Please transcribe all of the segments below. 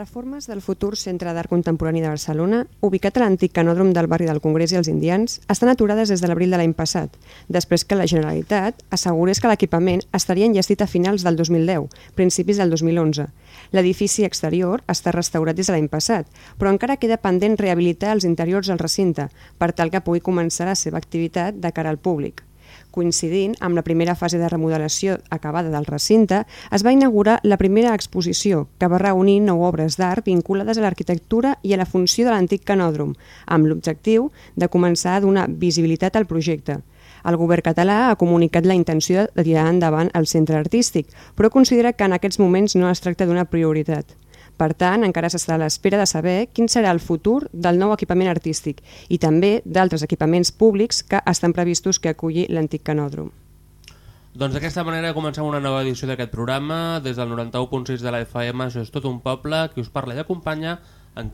Reformes del futur Centre d'Art Contemporani de Barcelona, ubicat a l'antic canòdrom del barri del Congrés i els Indians, estan aturades des de l'abril de l'any passat, després que la Generalitat assegurés que l'equipament estaria enllestit a finals del 2010, principis del 2011. L'edifici exterior està restaurat des de l'any passat, però encara queda pendent rehabilitar els interiors del recinte per tal que pugui començar la seva activitat de cara al públic. Coincidint amb la primera fase de remodelació acabada del recinte, es va inaugurar la primera exposició, que va reunir nou obres d'art vinculades a l'arquitectura i a la funció de l'antic canòdrom, amb l'objectiu de començar a donar visibilitat al projecte. El govern català ha comunicat la intenció de tirar endavant el centre artístic, però considera que en aquests moments no es tracta d'una prioritat. Per tant, encara s'està a l'espera de saber quin serà el futur del nou equipament artístic i també d'altres equipaments públics que estan previstos que aculli l'antic canòdrom. Doncs d'aquesta manera comencem una nova edició d'aquest programa. Des del 91.6 de la FM, això és tot un poble, qui us parla i acompanya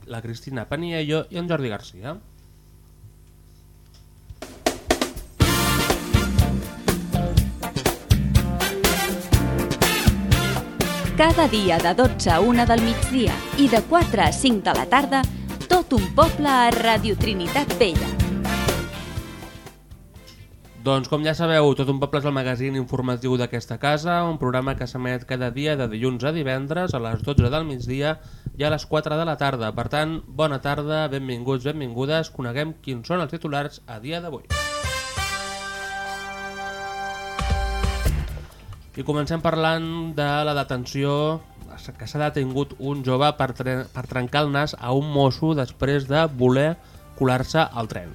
la Cristina Paniello i en Jordi Garcia. Cada dia de 12 a 1 del migdia i de 4 a 5 de la tarda, tot un poble a Radio Trinitat Vella. Doncs com ja sabeu, Tot un poble és el magazín informatiu d'aquesta casa, un programa que s'emet cada dia de dilluns a divendres a les 12 del migdia i a les 4 de la tarda. Per tant, bona tarda, benvinguts, benvingudes, coneguem quins són els titulars a dia d'avui. I comencem parlant de la detenció que s'ha detingut un jove per, per trencar el nas a un mosso després de voler colar-se al tren.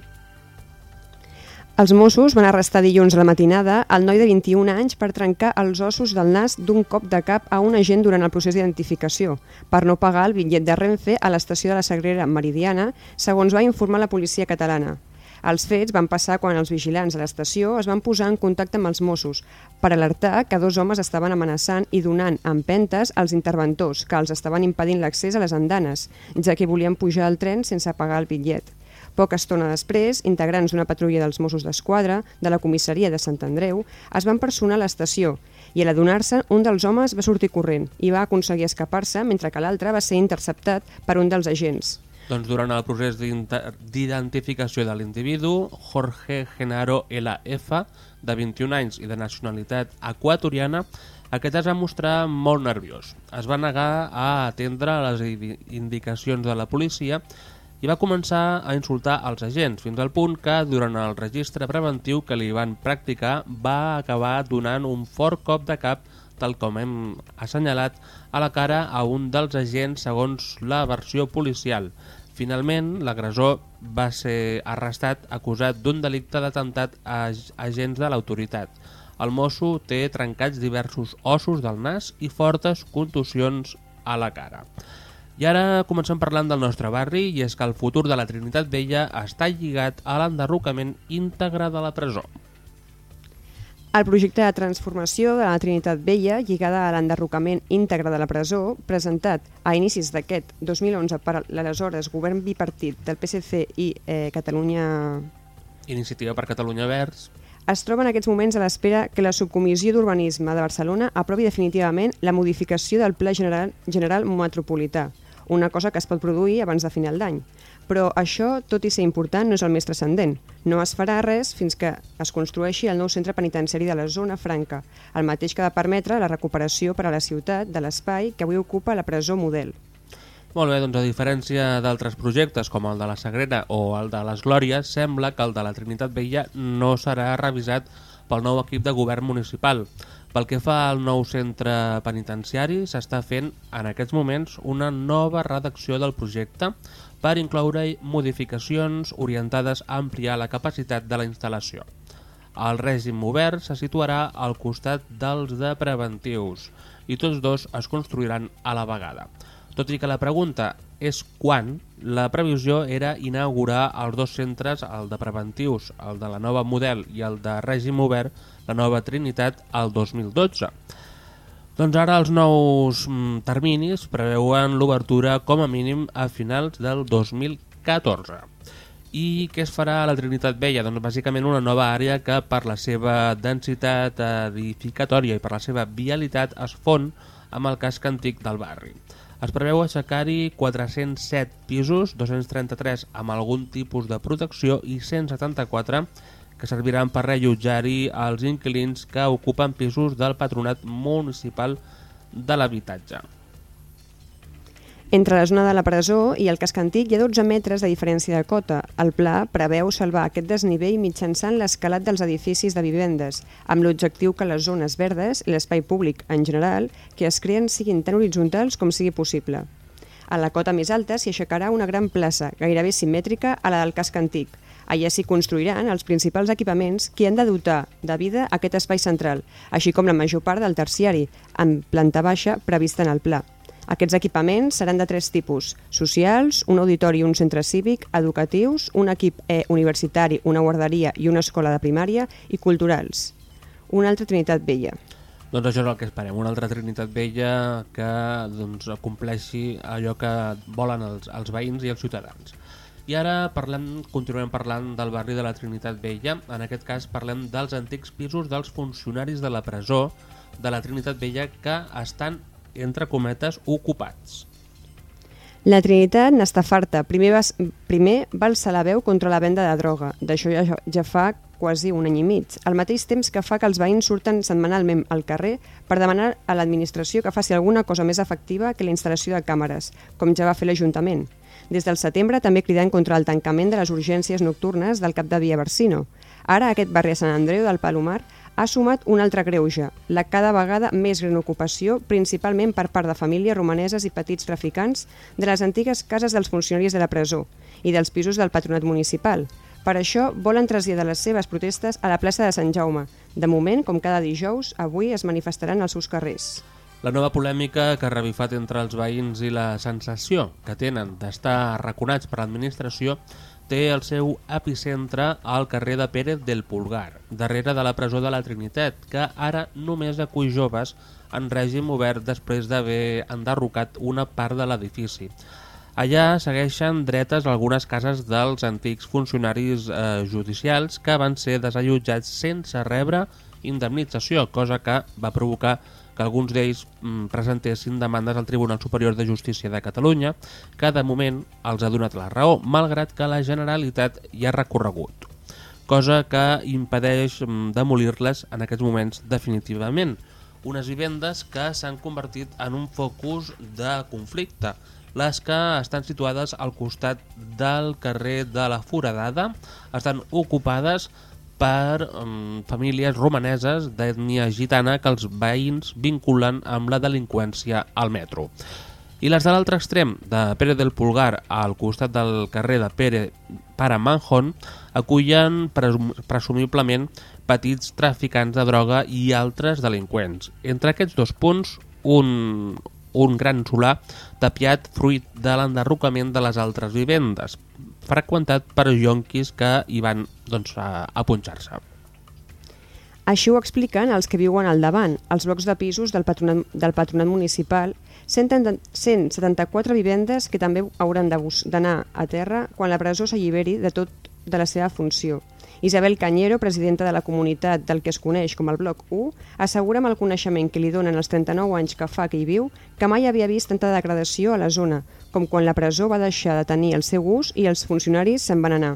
Els Mossos van arrestar dilluns a la matinada el noi de 21 anys per trencar els ossos del nas d'un cop de cap a un agent durant el procés d'identificació, per no pagar el bitllet de Renfe a l'estació de la Sagrera Meridiana, segons va informar la policia catalana. Els fets van passar quan els vigilants a l'estació es van posar en contacte amb els Mossos per alertar que dos homes estaven amenaçant i donant empentes als interventors que els estaven impedint l'accés a les andanes, ja que volien pujar al tren sense pagar el bitllet. Poca estona després, integrants d'una patrulla dels Mossos d'Esquadra de la comissaria de Sant Andreu es van personar a l'estació i a l'adonar-se un dels homes va sortir corrent i va aconseguir escapar-se mentre que l'altre va ser interceptat per un dels agents. Doncs durant el procés d'identificació de l'individu, Jorge Genaro LF, de 21 anys i de nacionalitat equatoriana, aquest es va mostrar molt nerviós. Es va negar a atendre les indicacions de la policia i va començar a insultar els agents, fins al punt que, durant el registre preventiu que li van practicar, va acabar donant un fort cop de cap, tal com hem assenyalat, a la cara a un dels agents segons la versió policial. Finalment, l'agressor va ser arrestat acusat d'un delicte d'atemptat a agents de l'autoritat. El mosso té trencats diversos ossos del nas i fortes contusions a la cara. I ara comencem parlant del nostre barri i és que el futur de la Trinitat Vella està lligat a l'enderrocament íntegre de la presó. El projecte de transformació de la Trinitat Vella, lligada a l'enderrocament íntegre de la presó, presentat a inicis d'aquest 2011 per l'aleshores govern bipartit del PSC i eh, Catalunya... Iniciativa per Catalunya Verds. es troba en aquests moments a l'espera que la Subcomissió d'Urbanisme de Barcelona aprovi definitivament la modificació del Pla General, General Metropolità, una cosa que es pot produir abans de final d'any. Però això, tot i ser important, no és el més transcendent. No es farà res fins que es construeixi el nou centre penitenciari de la zona franca, el mateix que ha de permetre la recuperació per a la ciutat de l'espai que avui ocupa la presó model. Molt bé, doncs a diferència d'altres projectes com el de la Sagrera o el de les Glòries, sembla que el de la Trinitat Vella no serà revisat pel nou equip de govern municipal. Pel que fa al nou centre penitenciari, s'està fent en aquests moments una nova redacció del projecte per incloure modificacions orientades a ampliar la capacitat de la instal·lació. El règim obert se situarà al costat dels de preventius i tots dos es construiran a la vegada. Tot i que la pregunta és quan, la previsió era inaugurar els dos centres, el de preventius, el de la nova model i el de règim obert, la nova Trinitat, el 2012. Doncs ara els nous mm, terminis preveuen l'obertura com a mínim a finals del 2014. I què es farà a la Trinitat Vella? Doncs bàsicament una nova àrea que per la seva densitat edificatòria i per la seva vialitat es fon amb el casc antic del barri. Es preveu aixecar-hi 407 pisos, 233 amb algun tipus de protecció i 174 que serviran per rellotjar-hi els inquilins que ocupen pisos del Patronat Municipal de l'Habitatge. Entre la zona de la presó i el casc antic hi ha 12 metres de diferència de cota. El pla preveu salvar aquest desnivell mitjançant l'escalat dels edificis de vivendes, amb l'objectiu que les zones verdes i l'espai públic en general que es creen siguin tan horitzontals com sigui possible. A la cota més alta s'hi aixecarà una gran plaça, gairebé simètrica a la del casc antic. Allà s'hi construiran els principals equipaments que han de dotar de vida aquest espai central, així com la major part del terciari, amb planta baixa prevista en el pla. Aquests equipaments seran de tres tipus, socials, un auditori i un centre cívic, educatius, un equip e universitari, una guarderia i una escola de primària i culturals. Una altra Trinitat Vella. Doncs això és el que esperem, una altra Trinitat Vella que doncs, compleixi allò que volen els, els veïns i els ciutadans. I ara parlem, continuem parlant del barri de la Trinitat Vella. En aquest cas parlem dels antics pisos dels funcionaris de la presó de la Trinitat Vella que estan entre cometes, ocupats. La Trinitat n'està farta. Primer va, primer va alçar la veu contra la venda de droga. D'això ja, ja fa quasi un any i mig, al mateix temps que fa que els veïns surten setmanalment al carrer per demanar a l'administració que faci alguna cosa més efectiva que la instal·lació de càmeres, com ja va fer l'Ajuntament. Des del setembre també cridant contra el tancament de les urgències nocturnes del cap de via Barsino. Ara aquest barri de Sant Andreu del Palomar ha sumat un altre greuge, la cada vegada més gran ocupació, principalment per part de famílies romaneses i petits traficants de les antigues cases dels funcionaris de la presó i dels pisos del patronat municipal. Per això volen traslladar les seves protestes a la plaça de Sant Jaume. De moment, com cada dijous, avui es manifestaran als seus carrers. La nova polèmica que ha revifat entre els veïns i la sensació que tenen d'estar arraconats per l'administració té el seu epicentre al carrer de Pérez del Pulgar, darrere de la presó de la Trinitat, que ara només acull joves en règim obert després d'haver enderrocat una part de l'edifici. Allà segueixen dretes algunes cases dels antics funcionaris eh, judicials que van ser desallotjats sense rebre indemnització, cosa que va provocar que alguns d'ells mm, presentessin demandes al Tribunal Superior de Justícia de Catalunya, que de moment els ha donat la raó, malgrat que la Generalitat hi ha recorregut, cosa que impedeix mm, demolir-les en aquests moments definitivament. Unes vivendes que s'han convertit en un focus de conflicte, les que estan situades al costat del carrer de la Foradada estan ocupades per um, famílies romaneses d'ètnia gitana que els veïns vinculen amb la delinqüència al metro. I les de l'altre extrem, de Pere del Pulgar, al costat del carrer de Pere Pare Manjon, acullen presum presumiblement petits traficants de droga i altres delinqüents. Entre aquests dos punts, un, un gran solar tapiat fruit de l'enderrocament de les altres vivendes, freqüentat per jonquis que hi van doncs, a, a punxar-se. Així ho expliquen els que viuen al davant, els blocs de pisos del patronat, del patronat municipal, 174 vivendes que també hauran d'anar a terra quan la presó s'alliberi de tot de la seva funció Isabel Cañero, presidenta de la comunitat del que es coneix com el Bloc 1, assegura amb el coneixement que li donen els 39 anys que fa que hi viu que mai havia vist tanta degradació a la zona, com quan la presó va deixar de tenir el seu ús i els funcionaris se'n van anar.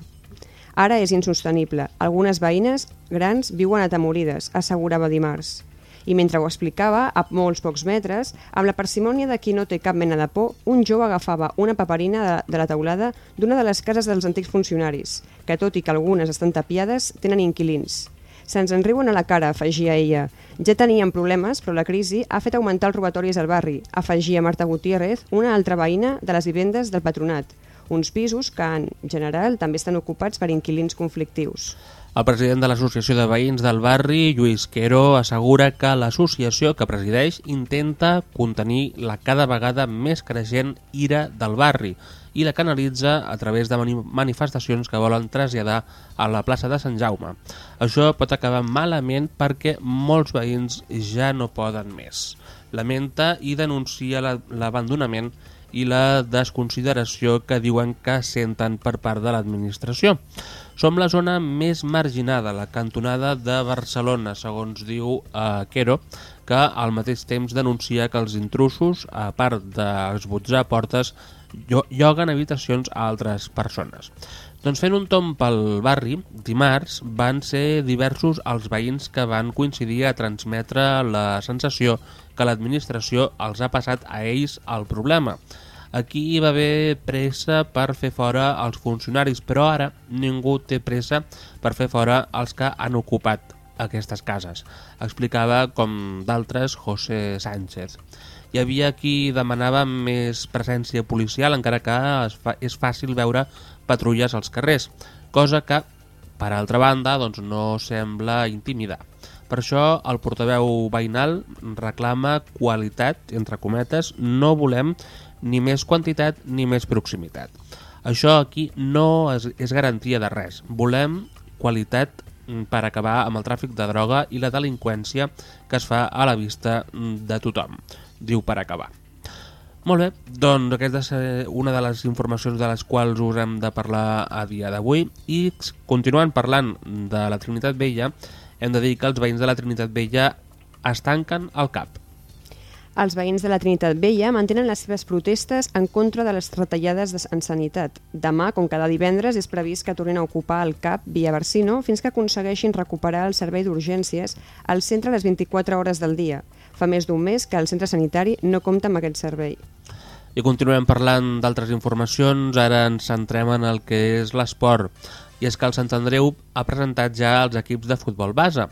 Ara és insostenible. Algunes veïnes grans viuen atemorides, assegurava dimarts i mentre ho explicava, a molts pocs metres, amb la parsimònia de qui no té cap mena de por, un jove agafava una paperina de, de la teulada d'una de les cases dels antics funcionaris, que tot i que algunes estan tapiades, tenen inquilins. Se'ns en riuen a la cara, afegia ella. Ja teníem problemes, però la crisi ha fet augmentar els robatoris al barri, afegia Marta Gutiérrez, una altra veïna de les vivendes del patronat, uns pisos que, en general, també estan ocupats per inquilins conflictius. El president de l'Associació de Veïns del barri, Lluís Quero, assegura que l'associació que presideix intenta contenir la cada vegada més creixent ira del barri i la canalitza a través de manifestacions que volen traslladar a la plaça de Sant Jaume. Això pot acabar malament perquè molts veïns ja no poden més. Lamenta i denuncia l'abandonament i la desconsideració que diuen que senten per part de l'administració. Som la zona més marginada, la cantonada de Barcelona, segons diu eh, Quero, que al mateix temps denuncia que els intrusos, a part d'esbotzar portes, lloguen habitacions a altres persones. Doncs fent un tom pel barri, dimarts van ser diversos els veïns que van coincidir a transmetre la sensació que l'administració els ha passat a ells el problema. Aquí hi va haver pressa per fer fora els funcionaris, però ara ningú té pressa per fer fora els que han ocupat aquestes cases. Explicava, com d'altres, José Sánchez. Hi havia qui demanava més presència policial, encara que és fàcil veure patrulles als carrers, cosa que, per altra banda, doncs no sembla intimidar. Per això el portaveu veïnal reclama qualitat, entre cometes, no volem ni més quantitat ni més proximitat. Això aquí no és, és garantia de res. Volem qualitat mm, per acabar amb el tràfic de droga i la delinqüència que es fa a la vista mm, de tothom, diu per acabar. Molt bé, doncs aquesta és una de les informacions de les quals us hem de parlar a dia d'avui i continuant parlant de la Trinitat Vella, hem de dir que els veïns de la Trinitat Vella es tanquen al cap. Els veïns de la Trinitat Vella mantenen les seves protestes en contra de les retallades en sanitat. Demà, com cada divendres, és previst que tornin a ocupar el CAP via Barsino fins que aconsegueixin recuperar el servei d'urgències al centre les 24 hores del dia. Fa més d'un mes que el centre sanitari no compta amb aquest servei. I continuem parlant d'altres informacions, ara ens centrem en el que és l'esport. I és que el Sant Andreu ha presentat ja els equips de futbol base.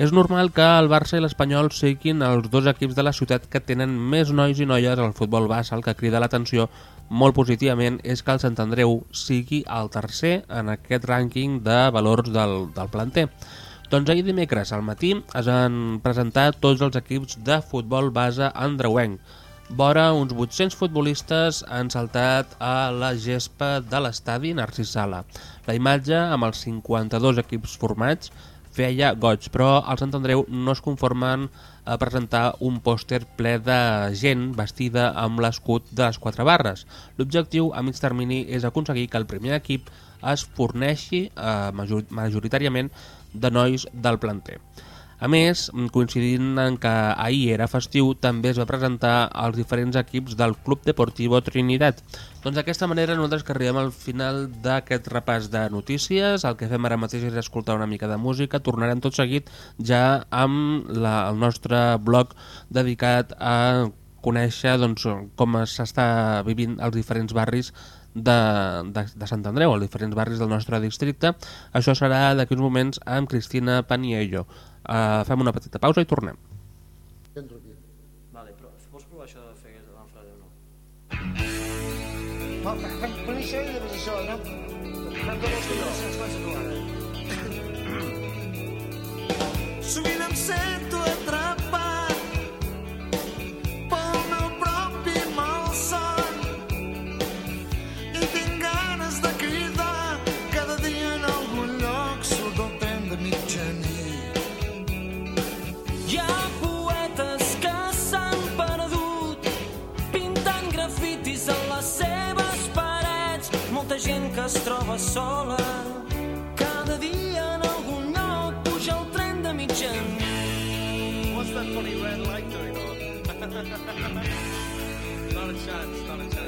És normal que el Barça i l'Espanyol siguin els dos equips de la ciutat que tenen més nois i noies al futbol base. El que crida l'atenció molt positivament és que el Sant Andreu sigui el tercer en aquest rànquing de valors del, del planter. Doncs ahir dimecres al matí es van presentar tots els equips de futbol base andreuenc. Vora uns 800 futbolistes han saltat a la gespa de l'estadi Narcís Sala. La imatge, amb els 52 equips formats, feia goig, però al Sant Andreu no es conformen a presentar un pòster ple de gent vestida amb l'escut de les quatre barres. L'objectiu a mig termini és aconseguir que el primer equip es forneixi eh, majoritàriament de nois del planter. A més, coincidint en que ahir era festiu, també es va presentar als diferents equips del Club Deportivo Trinidad. Doncs d'aquesta manera nosaltres que arribem al final d'aquest repàs de notícies, el que fem ara mateix és escoltar una mica de música, tornarem tot seguit ja amb la, el nostre blog dedicat a conèixer doncs, com s'està vivint els diferents barris de, de, de Sant Andreu, els diferents barris del nostre districte. Això serà d'aquí uns moments amb Cristina Paniello. Uh, fem una petita pausa i tornem. Vale, però vols provar això de fer l'enfrade o no? No, per, per això i després això, no? Per què vols que jo? Sovint em sento atrapat es troba sola. Cada dia en algun lloc puja el tren de. What's that funny red light doing on? not a chance, not a chance.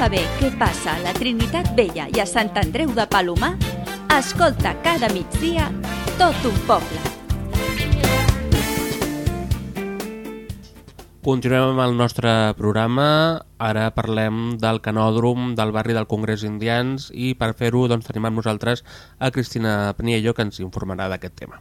Saber què passa a la Trinitat Vella i a Sant Andreu de Palomar, escolta cada migdia tot un poble. Continuem amb el nostre programa. Ara parlem del canòdrom del barri del Congrés Indians i per fer-ho doncs, tenim amb nosaltres a Cristina Peniello que ens informarà d'aquest tema.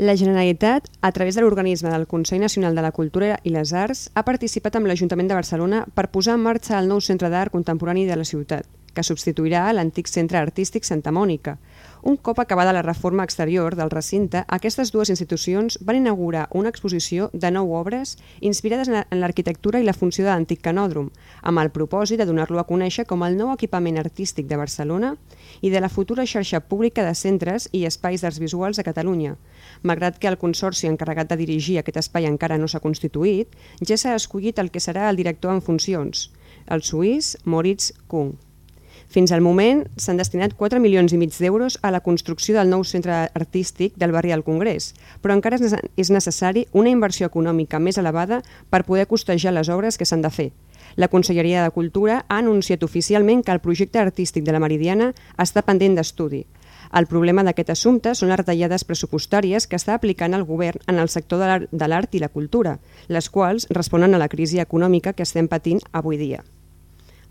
La Generalitat, a través de l'organisme del Consell Nacional de la Cultura i les Arts, ha participat amb l'Ajuntament de Barcelona per posar en marxa el nou Centre d'Art Contemporani de la ciutat, que substituirà l'antic Centre Artístic Santa Mònica. Un cop acabada la reforma exterior del recinte, aquestes dues institucions van inaugurar una exposició de nou obres inspirades en la- en l'arquitectura i la funció de l'antic canòdrom, amb el propòsit de donar-lo a conèixer com el nou equipament artístic de Barcelona i de la futura xarxa pública de centres i espais d'arts visuals a Catalunya. Malgrat que el Consorci encarregat de dirigir aquest espai encara no s'ha constituït, ja s'ha escollit el que serà el director en funcions, el suís Moritz Kung. Fins al moment s'han destinat 4 milions i mig d'euros a la construcció del nou centre artístic del barri del Congrés, però encara és nece- és necessari una inversió econòmica més elevada per poder costejar les obres que s'han de fer. La Conselleria de Cultura ha anunciat oficialment que el projecte artístic de la Meridiana està pendent d'estudi. El problema d'aquest assumpte són les retallades pressupostàries que està aplicant el govern en el sector de l'art i la cultura, les quals responen a la crisi econòmica que estem patint avui dia.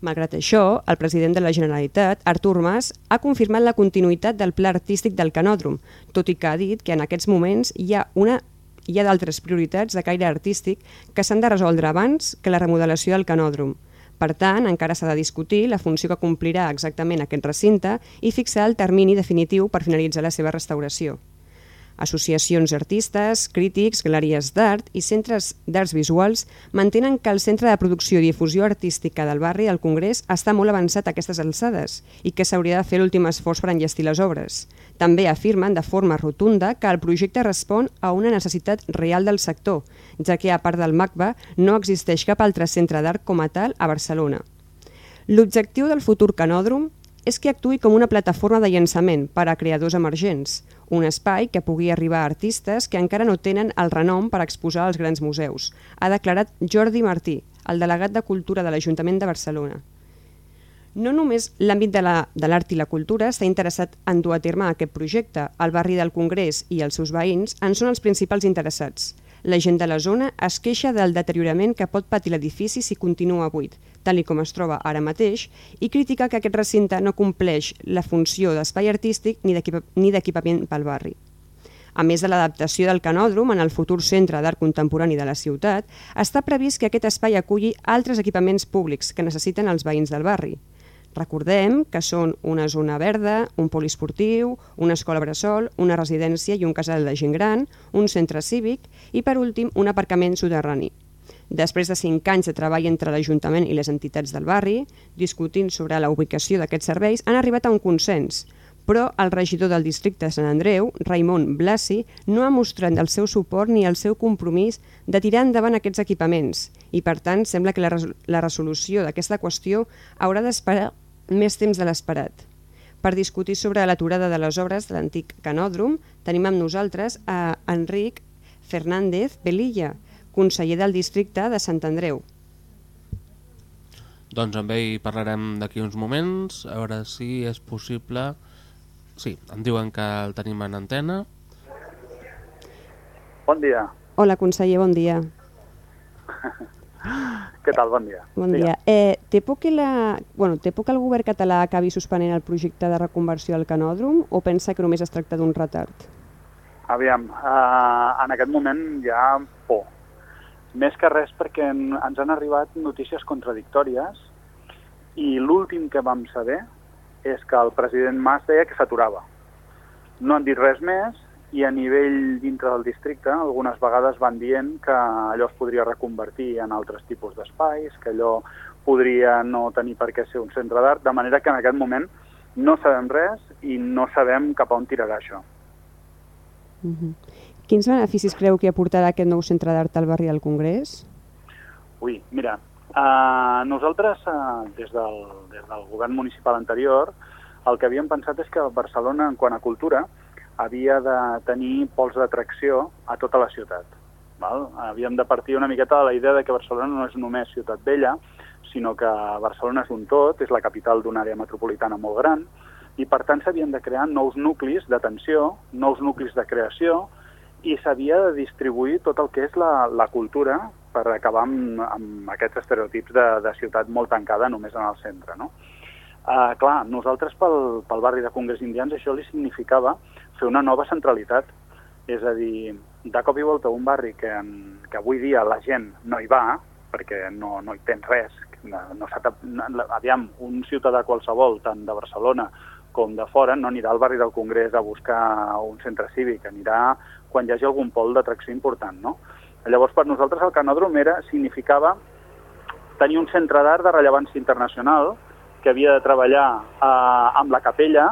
Malgrat això, el president de la Generalitat, Artur Mas, ha confirmat la continuïtat del pla artístic del canòdrom, tot i que ha dit que en aquests moments hi ha una hi ha d'altres prioritats de caire artístic que s'han de resoldre abans que la remodelació del canòdrom. Per tant, encara s'ha de discutir la funció que complirà exactament aquest recinte i fixar el termini definitiu per finalitzar la seva restauració. Associacions d'artistes, crítics, galeries d'art i centres d'arts visuals mantenen que el Centre de Producció i Difusió Artística del barri del Congrés està molt avançat a aquestes alçades i que s'hauria de fer l'últim esforç per enllestir les obres. També afirmen de forma rotunda que el projecte respon a una necessitat real del sector, ja que a part del MACBA no existeix cap altre centre d'art com a tal a Barcelona. L'objectiu del futur canòdrom és que actui com una plataforma de llançament per a creadors emergents, un espai que pugui arribar a artistes que encara no tenen el renom per exposar als grans museus, ha declarat Jordi Martí, el delegat de Cultura de l'Ajuntament de Barcelona. No només l'àmbit de la- de l'art i la cultura està interessat en dur a terme aquest projecte, el barri del Congrés i els seus veïns en són els principals interessats. La gent de la zona es queixa del deteriorament que pot patir l'edifici si continua buit, tal com es troba ara mateix, i critica que aquest recinte no compleix la funció d'espai artístic ni d'equipament pel barri. A més de l'adaptació del canòdrom en el futur centre d'art contemporani de la ciutat, està previst que aquest espai aculli altres equipaments públics que necessiten els veïns del barri. Recordem que són una zona verda, un poliesportiu, una escola bressol, una residència i un casal de gent gran, un centre cívic i, per últim, un aparcament soterrani. Després de cinc anys de treball entre l'Ajuntament i les entitats del barri, discutint sobre la ubicació d'aquests serveis, han arribat a un consens, però el regidor del districte de Sant Andreu, Raimon Blasi, no ha mostrat el seu suport ni el seu compromís de tirar endavant aquests equipaments i, per tant, sembla que la, resol la resolució d'aquesta qüestió haurà d'esperar més temps de l'esperat. Per discutir sobre l'aturada de les obres de l'antic canòdrom, tenim amb nosaltres a Enric Fernández Belilla, conseller del districte de Sant Andreu. Doncs amb ell parlarem d'aquí uns moments, a veure si és possible... Sí, em diuen que el tenim en antena. Bon dia. Hola, conseller, bon dia. Què tal? Bon dia. Bon dia. Eh, té por que la... bueno, té por que el govern català acabi suspenent el projecte de reconversió del canòdrom o pensa que només es tracta d'un retard? Aviam, uh, en aquest moment hi ha por. Més que res perquè en, ens han arribat notícies contradictòries i l'últim que vam saber és que el president Mas deia que s'aturava. No han dit res més i a nivell dintre del districte algunes vegades van dient que allò es podria reconvertir en altres tipus d'espais, que allò podria no tenir per què ser un centre d'art, de manera que en aquest moment no sabem res i no sabem cap a on tirarà això. Uh -huh. Quins beneficis creu que aportarà aquest nou centre d'art al barri del Congrés? Ui, mira, uh, nosaltres uh, des, del, des del govern municipal anterior el que havíem pensat és que Barcelona, en quant a cultura, havia de tenir pols d'atracció a tota la ciutat. Val? Havíem de partir una miqueta de la idea de que Barcelona no és només ciutat vella, sinó que Barcelona és un tot, és la capital d'una àrea metropolitana molt gran, i per tant s'havien de crear nous nuclis d'atenció, nous nuclis de creació, i s'havia de distribuir tot el que és la, la cultura per acabar amb, amb aquests estereotips de, de ciutat molt tancada només en el centre. No? Uh, clar, nosaltres pel, pel barri de Congrés Indians això li significava fer una nova centralitat. És a dir, de cop i volta un barri que, en, que avui dia la gent no hi va, perquè no, no hi tens res, no, no aviam, un ciutadà qualsevol, tant de Barcelona com de fora, no anirà al barri del Congrés a buscar un centre cívic, anirà quan hi hagi algun pol d'atracció important, no? Llavors, per nosaltres el canòdrom era, significava tenir un centre d'art de rellevància internacional que havia de treballar eh, amb la capella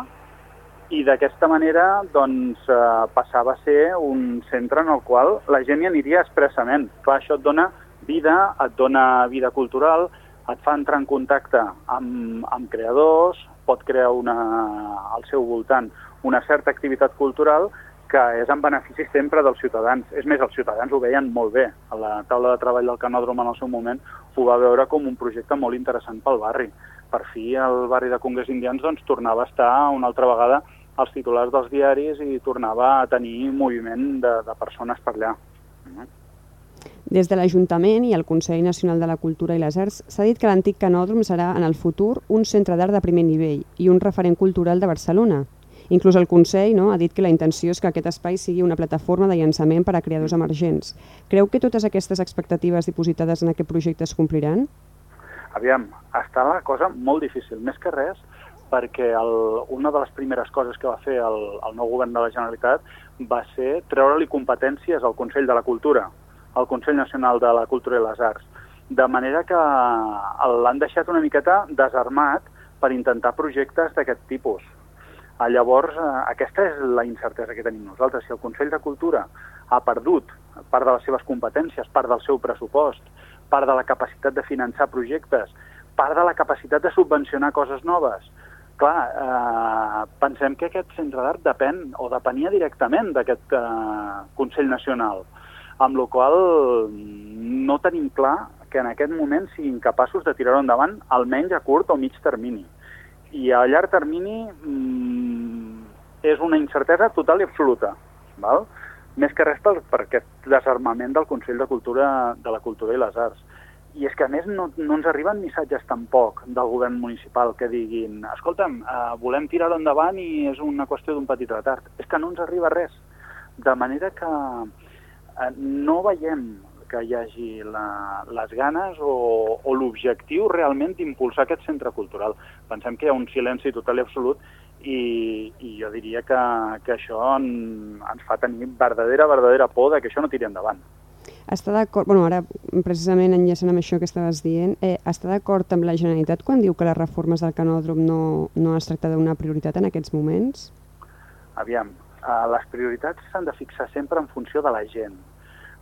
i d'aquesta manera doncs, eh, passava a ser un centre en el qual la gent hi aniria expressament. Clar, això et dona vida, et dona vida cultural, et fa entrar en contacte amb, amb creadors, pot crear una, al seu voltant una certa activitat cultural que és en benefici sempre dels ciutadans. És més, els ciutadans ho veien molt bé. A la taula de treball del Canòdrom en el seu moment ho va veure com un projecte molt interessant pel barri. Per fi el barri de Congrés Indians doncs, tornava a estar una altra vegada als titulars dels diaris i tornava a tenir moviment de, de persones per allà. Des de l'Ajuntament i el Consell Nacional de la Cultura i les Arts s'ha dit que l'antic canòdrom serà en el futur un centre d'art de primer nivell i un referent cultural de Barcelona. Inclús el Consell no, ha dit que la intenció és que aquest espai sigui una plataforma de llançament per a creadors emergents. Creu que totes aquestes expectatives dipositades en aquest projecte es compliran? Aviam, està la cosa molt difícil, més que res perquè el, una de les primeres coses que va fer el, el nou govern de la Generalitat va ser treure-li competències al Consell de la Cultura, al Consell Nacional de la Cultura i les Arts, de manera que l'han deixat una miqueta desarmat per intentar projectes d'aquest tipus. Ah, Llavors, eh, aquesta és la incertesa que tenim nosaltres. Si el Consell de Cultura ha perdut part de les seves competències, part del seu pressupost, part de la capacitat de finançar projectes, part de la capacitat de subvencionar coses noves, clar, eh, pensem que aquest centre d'art depèn o depenia directament d'aquest eh, Consell Nacional, amb la qual no tenim clar que en aquest moment siguin capaços de tirar-ho endavant almenys a curt o mig termini. I a llarg termini mm, és una incertesa total i absoluta. Val? més que res per, per aquest desarmament del Consell de Cultura de la Cultura i les Arts. I és que, a més, no, no ens arriben missatges tampoc del govern municipal que diguin escolta'm, eh, volem tirar-ho endavant i és una qüestió d'un petit retard. És que no ens arriba res. De manera que eh, no veiem que hi hagi la, les ganes o, o l'objectiu realment d'impulsar aquest centre cultural. Pensem que hi ha un silenci total i absolut i, i jo diria que, que això en, ens fa tenir verdadera, verdadera por que això no tiri endavant. Està d'acord, bueno, ara precisament enllaçant amb això que estaves dient, eh, està d'acord amb la Generalitat quan diu que les reformes del canòdrom no, no es tracta d'una prioritat en aquests moments? Aviam, eh, les prioritats s'han de fixar sempre en funció de la gent.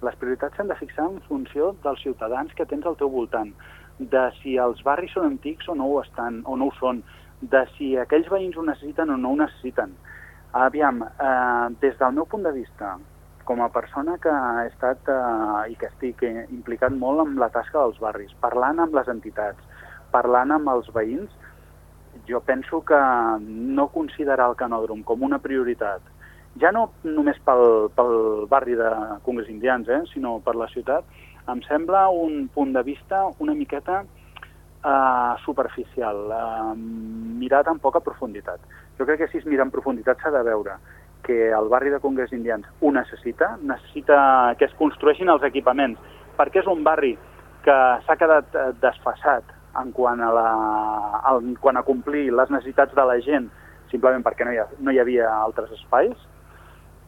Les prioritats s'han de fixar en funció dels ciutadans que tens al teu voltant, de si els barris són antics o no ho estan, o no ho són, de si aquells veïns ho necessiten o no ho necessiten. Aviam, eh, des del meu punt de vista, com a persona que ha estat eh, i que estic implicat molt amb la tasca dels barris, parlant amb les entitats, parlant amb els veïns, jo penso que no considerar el canòdrom com una prioritat, ja no només pel, pel barri de Congrés Indians, eh, sinó per la ciutat, em sembla un punt de vista una miqueta eh, superficial, eh, mirat amb poca profunditat. Jo crec que si es mira en profunditat s'ha de veure que el barri de Congrés Indians ho necessita, necessita que es construeixin els equipaments, perquè és un barri que s'ha quedat eh, desfassat en quant a, la, en quant a complir les necessitats de la gent, simplement perquè no hi, ha, no hi havia altres espais,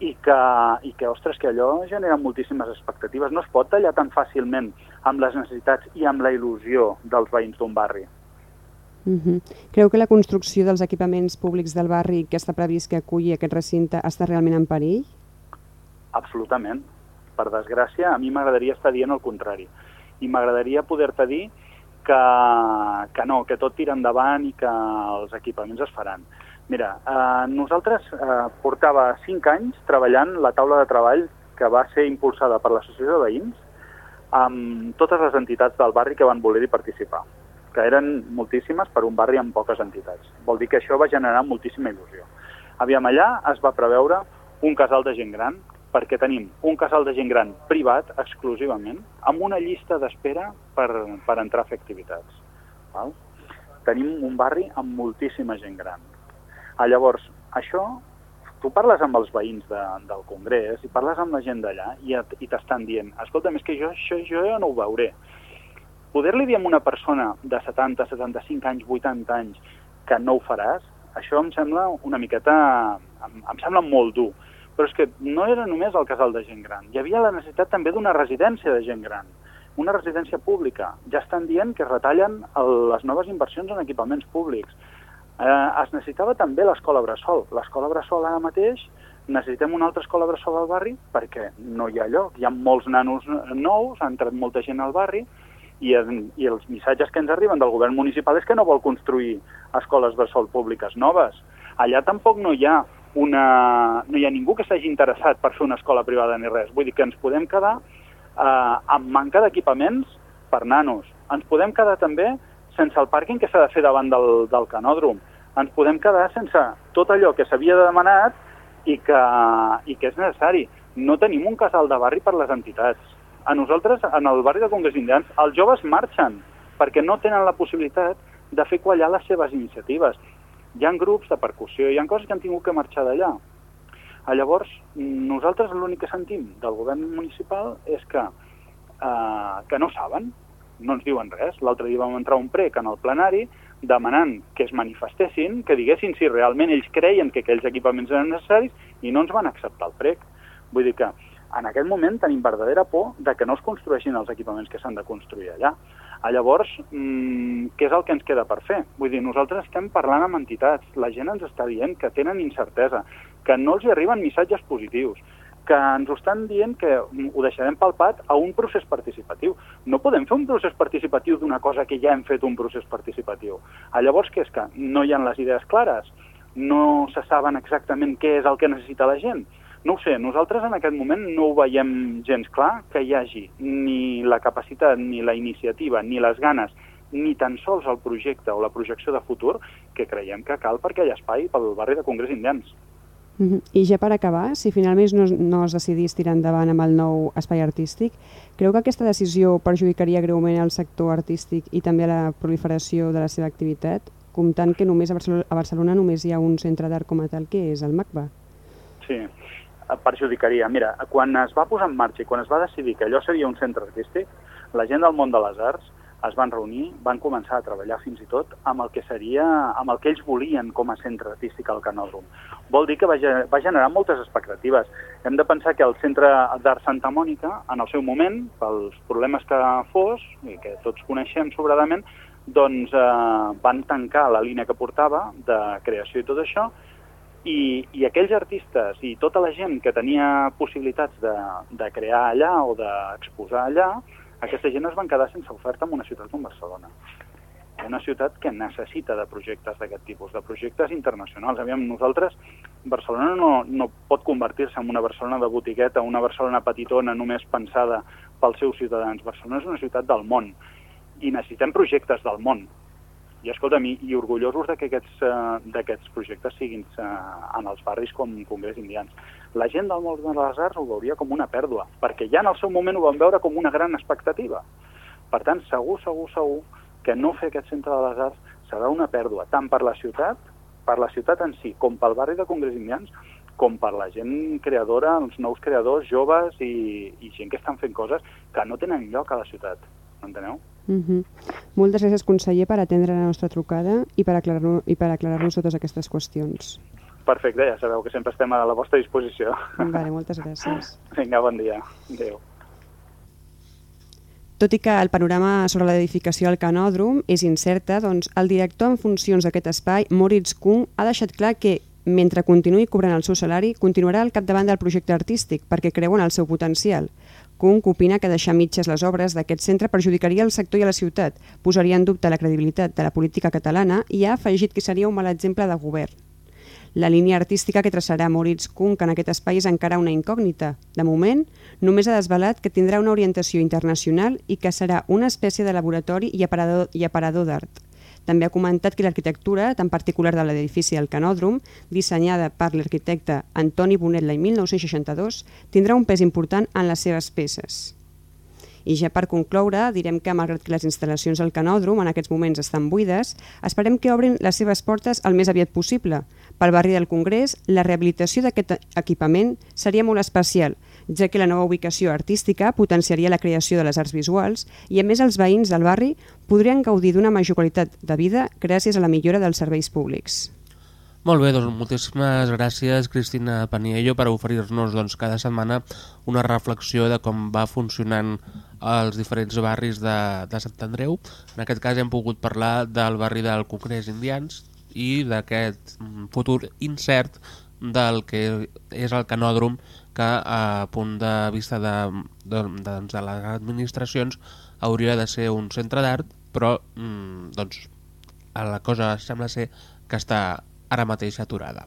i que, i que, ostres, que allò genera moltíssimes expectatives. No es pot tallar tan fàcilment amb les necessitats i amb la il·lusió dels veïns d'un barri. Uh -huh. Creu que la construcció dels equipaments públics del barri que està previst que aculli aquest recinte està realment en perill? Absolutament. Per desgràcia, a mi m'agradaria estar dient el contrari. I m'agradaria poder-te dir que, que no, que tot tira endavant i que els equipaments es faran. Mira, eh, nosaltres eh, portava cinc anys treballant la taula de treball que va ser impulsada per l'Associació de Veïns amb totes les entitats del barri que van voler-hi participar, que eren moltíssimes per un barri amb poques entitats. Vol dir que això va generar moltíssima il·lusió. Aviam, allà es va preveure un casal de gent gran, perquè tenim un casal de gent gran privat, exclusivament, amb una llista d'espera per, per entrar a fer activitats. Val? Tenim un barri amb moltíssima gent gran. Ah, llavors, això, tu parles amb els veïns de, del Congrés i parles amb la gent d'allà i, i t'estan dient, escolta, és que jo, això jo no ho veuré. Poder-li dir a una persona de 70, 75 anys, 80 anys que no ho faràs, això em sembla una miqueta... em, em sembla molt dur. Però és que no era només el casal de gent gran. Hi havia la necessitat també d'una residència de gent gran, una residència pública. Ja estan dient que retallen el, les noves inversions en equipaments públics. Eh, es necessitava també l'escola Bressol. L'escola Bressol ara mateix necessitem una altra escola Bressol al barri perquè no hi ha lloc. Hi ha molts nanos nous, ha entrat molta gent al barri i, en- i els missatges que ens arriben del govern municipal és que no vol construir escoles Bressol públiques noves. Allà tampoc no hi ha una... no hi ha ningú que s'hagi interessat per fer una escola privada ni res. Vull dir que ens podem quedar eh, amb manca d'equipaments per nanos. Ens podem quedar també sense el pàrquing que s'ha de fer davant del, del canòdrom. Ens podem quedar sense tot allò que s'havia demanat i que, i que és necessari. No tenim un casal de barri per les entitats. A nosaltres, en el barri de Congrés Indians, els joves marxen perquè no tenen la possibilitat de fer quallar les seves iniciatives. Hi ha grups de percussió, hi ha coses que han tingut que marxar d'allà. Ah, Llavors, nosaltres l'únic que sentim del govern municipal és que, eh, que no saben, no ens diuen res. L'altre dia vam entrar un prec en el plenari demanant que es manifestessin, que diguessin si realment ells creien que aquells equipaments eren necessaris i no ens van acceptar el prec. Vull dir que en aquest moment tenim verdadera por de que no es construeixin els equipaments que s'han de construir allà. Ah, llavors, mmm, què és el que ens queda per fer? Vull dir, nosaltres estem parlant amb entitats, la gent ens està dient que tenen incertesa, que no els arriben missatges positius, que ens ho estan dient que ho deixarem palpat a un procés participatiu. No podem fer un procés participatiu d'una cosa que ja hem fet un procés participatiu. Ah, llavors, què és que no hi ha les idees clares? No se saben exactament què és el que necessita la gent? No ho sé, nosaltres en aquest moment no ho veiem gens clar que hi hagi ni la capacitat, ni la iniciativa, ni les ganes, ni tan sols el projecte o la projecció de futur que creiem que cal perquè hi ha espai pel barri de Congrés Indians. Mhm. I ja per acabar, si finalment no, no es decidís tirar endavant amb el nou espai artístic, creu que aquesta decisió perjudicaria greument el sector artístic i també la proliferació de la seva activitat, comptant que només a Barcelona, a Barcelona només hi ha un centre d'art com a tal que és el MACBA? Sí, perjudicaria. Mira, quan es va posar en marxa i quan es va decidir que allò seria un centre artístic, la gent del món de les arts es van reunir, van començar a treballar fins i tot amb el que seria, amb el que ells volien com a centre artístic al Canòdrom. Vol dir que va, va generar moltes expectatives. Hem de pensar que el Centre d'Art Santa Mònica, en el seu moment, pels problemes que fos, i que tots coneixem sobradament, doncs eh, van tancar la línia que portava de creació i tot això, i, i aquells artistes i tota la gent que tenia possibilitats de, de crear allà o d'exposar allà, aquesta gent es van quedar sense oferta en una ciutat com Barcelona. Una ciutat que necessita de projectes d'aquest tipus, de projectes internacionals. Aviam, nosaltres, Barcelona no, no pot convertir-se en una Barcelona de botigueta, una Barcelona petitona només pensada pels seus ciutadans. Barcelona és una ciutat del món i necessitem projectes del món. I escolta'm, i, i orgullosos de que aquests, eh, d'aquests projectes siguin eh, en els barris com Congrés Indians. La gent del món de les arts ho veuria com una pèrdua, perquè ja en el seu moment ho van veure com una gran expectativa. Per tant, segur, segur, segur que no fer aquest centre de les arts serà una pèrdua, tant per la ciutat, per la ciutat en si, com pel barri de Congrés Indians, com per la gent creadora, els nous creadors, joves i, i gent que estan fent coses que no tenen lloc a la ciutat. M'enteneu? Mhm. Moltes gràcies, conseller, per atendre la nostra trucada i per aclarar-nos aclarar-nos totes aquestes qüestions. Perfecte, ja sabeu que sempre estem a la vostra disposició. Vale, moltes gràcies. Vinga, bon dia. Adéu. Tot i que el panorama sobre l'edificació al canòdrom és incerta, doncs el director en funcions d'aquest espai, Moritz Kuhn, ha deixat clar que mentre continuï cobrant el seu salari, continuarà al capdavant del projecte artístic perquè creu en el seu potencial. Kuhn opina que deixar mitges les obres d'aquest centre perjudicaria el sector i la ciutat, posaria en dubte la credibilitat de la política catalana i ha afegit que seria un mal exemple de govern. La línia artística que traçarà Moritz Kuhn en aquest espai és encara una incògnita. De moment, només ha desvelat que tindrà una orientació internacional i que serà una espècie de laboratori i aparador, i aparador d'art. També ha comentat que l'arquitectura, tan particular de l'edifici del Canòdrom, dissenyada per l'arquitecte Antoni Bonet l'any 1962, tindrà un pes important en les seves peces. I ja per concloure, direm que malgrat que les instal·lacions al Canòdrom en aquests moments estan buides, esperem que obrin les seves portes el més aviat possible. Pel barri del Congrés, la rehabilitació d'aquest equipament seria molt especial, ja que la nova ubicació artística potenciaria la creació de les arts visuals i, a més, els veïns del barri podrien gaudir d'una major qualitat de vida gràcies a la millora dels serveis públics. Molt bé, doncs moltíssimes gràcies Cristina Paniello per oferir-nos doncs, cada setmana una reflexió de com va funcionant els diferents barris de, de Sant Andreu. En aquest cas hem pogut parlar del barri del Congrés Indians i d'aquest mm, futur incert del que és el canòdrom que a punt de vista de, de, de, doncs, de les administracions hauria de ser un centre d'art però mm, doncs, la cosa sembla ser que està ara mateix aturada.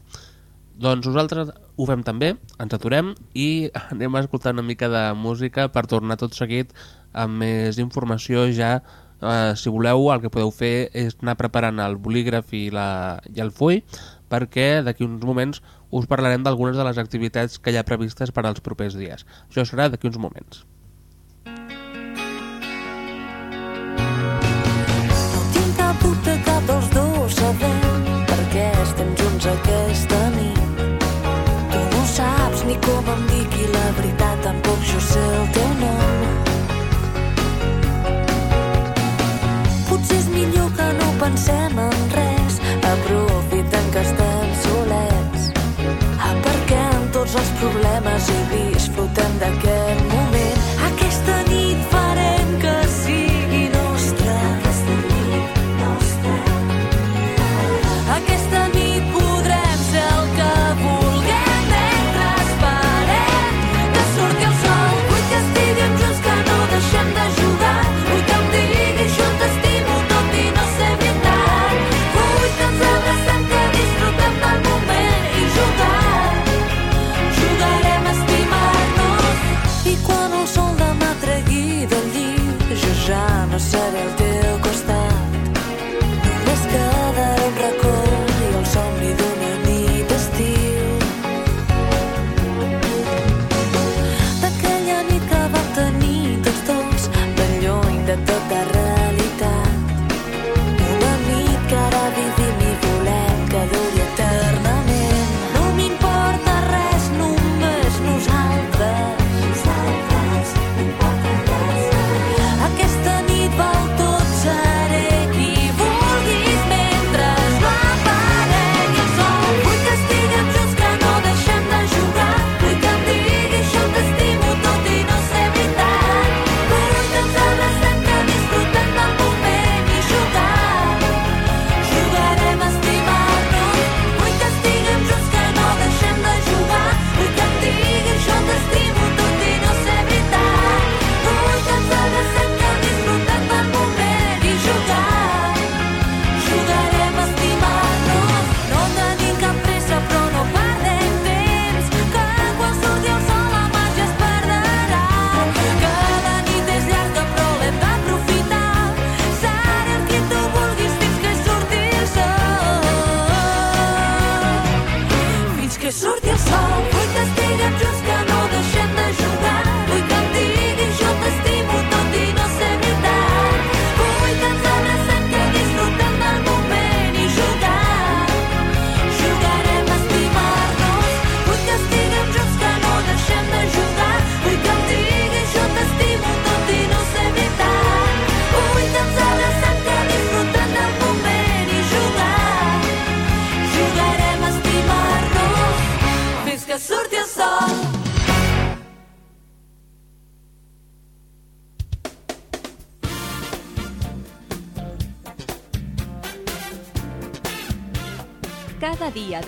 Doncs nosaltres ho fem també, ens aturem i anem a escoltar una mica de música per tornar tot seguit amb més informació ja eh, si voleu el que podeu fer és anar preparant el bolígraf i, la, i el full perquè d'aquí uns moments us parlarem d'algunes de les activitats que hi ha previstes per als propers dies. Això serà d'aquí uns moments. No tinc dos estem junts aquesta nit. Tu no saps ni com la veritat tampoc teu nom. No pensem tots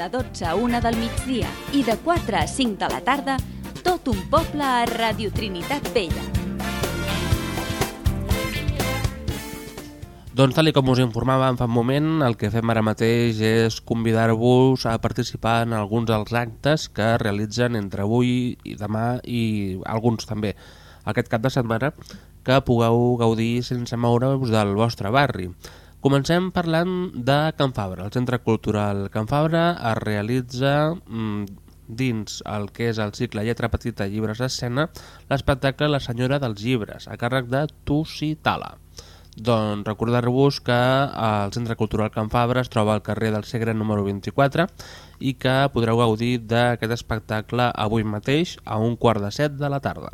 de 12 a 1 del migdia i de 4 a 5 de la tarda, tot un poble a Radio Trinitat Vella. Doncs tal com us informàvem fa un moment, el que fem ara mateix és convidar-vos a participar en alguns dels actes que realitzen entre avui i demà i alguns també aquest cap de setmana que pugueu gaudir sense moure's del vostre barri. Comencem parlant de Can Fabra. El Centre Cultural Can Fabra es realitza mm, dins el que és el cicle Lletra Petita Llibres d'Escena l'espectacle La senyora dels llibres, a càrrec de Tusitala. Doncs recordar-vos que el Centre Cultural Can Fabra es troba al carrer del Segre número 24 i que podreu gaudir d'aquest espectacle avui mateix a un quart de set de la tarda.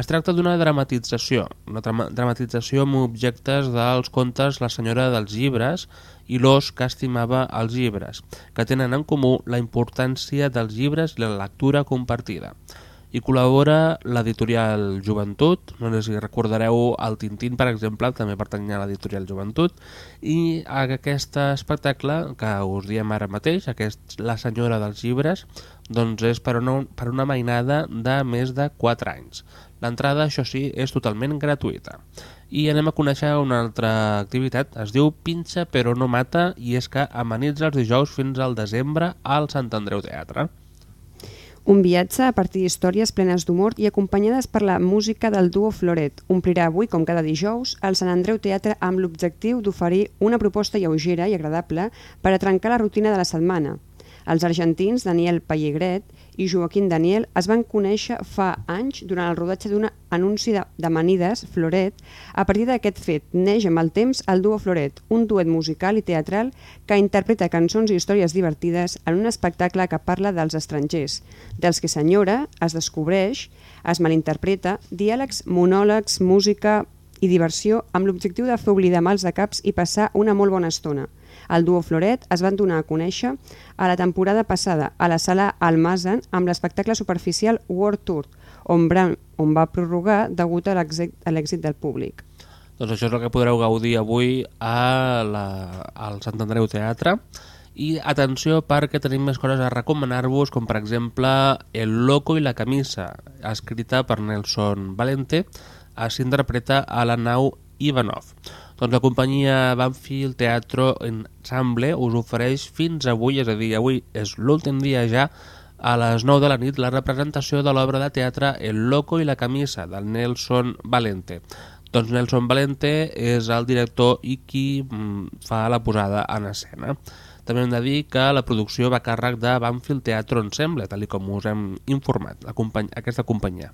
Es tracta d'una dramatització, una drama dramatització amb objectes dels contes La senyora dels llibres i l'os que estimava els llibres, que tenen en comú la importància dels llibres i la lectura compartida. Hi col·labora l'editorial Joventut, no sé si recordareu el Tintín, per exemple, també pertanyia a l'editorial Joventut, i aquest espectacle que us diem ara mateix, aquest La senyora dels llibres, doncs és per una, per una mainada de més de 4 anys. L'entrada, això sí, és totalment gratuïta. I anem a conèixer una altra activitat, es diu Pinxa però no mata i és que amenitza els dijous fins al desembre al Sant Andreu Teatre. Un viatge a partir d'històries plenes d'humor i acompanyades per la música del duo Floret omplirà avui, com cada dijous, el Sant Andreu Teatre amb l'objectiu d'oferir una proposta lleugera i agradable per a trencar la rutina de la setmana. Els argentins Daniel Pallegret i Joaquín Daniel es van conèixer fa anys durant el rodatge d'un anunci de- d'amanides, Floret. A partir d'aquest fet neix amb el temps el duo Floret, un duet musical i teatral que interpreta cançons i històries divertides en un espectacle que parla dels estrangers, dels que s'enyora, es descobreix, es malinterpreta, diàlegs, monòlegs, música i diversió amb l'objectiu de fer oblidar mals de caps i passar una molt bona estona. El duo Floret es van donar a conèixer a la temporada passada a la sala Almazen amb l'espectacle superficial World Tour, on, Bram, on va prorrogar degut a l'èxit del públic. Doncs això és el que podreu gaudir avui a la, al Sant Andreu Teatre. I atenció perquè tenim més coses a recomanar-vos, com per exemple El loco i la camisa, escrita per Nelson Valente, s'interpreta a la nau Ivanov. Doncs la companyia Banfield Teatro Ensemble us ofereix fins avui, és a dir, avui és l'últim dia ja, a les 9 de la nit, la representació de l'obra de teatre El loco i la camisa, del Nelson Valente. Doncs Nelson Valente és el director i qui mm, fa la posada en escena. També hem de dir que la producció va càrrec de Banfield Teatro Ensemble, tal com us hem informat, company aquesta companyia.